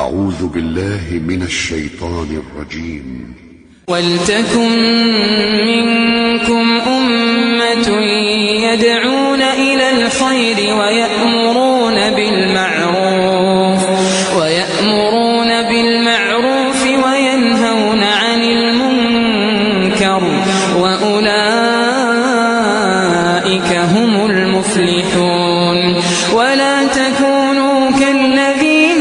أعوذ بالله من الشيطان الرجيم. ولتكن منكم أمة يدعون إلى الخير ويأمرون بالمعروف ويأمرون بالمعروف وينهون عن المنكر وأولئك هم المفلحون. ولا تكونوا كالذين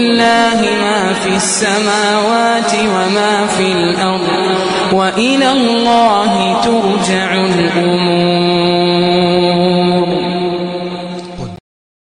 ولله ما في السماوات وما في الأرض وإلى الله ترجع الأمور.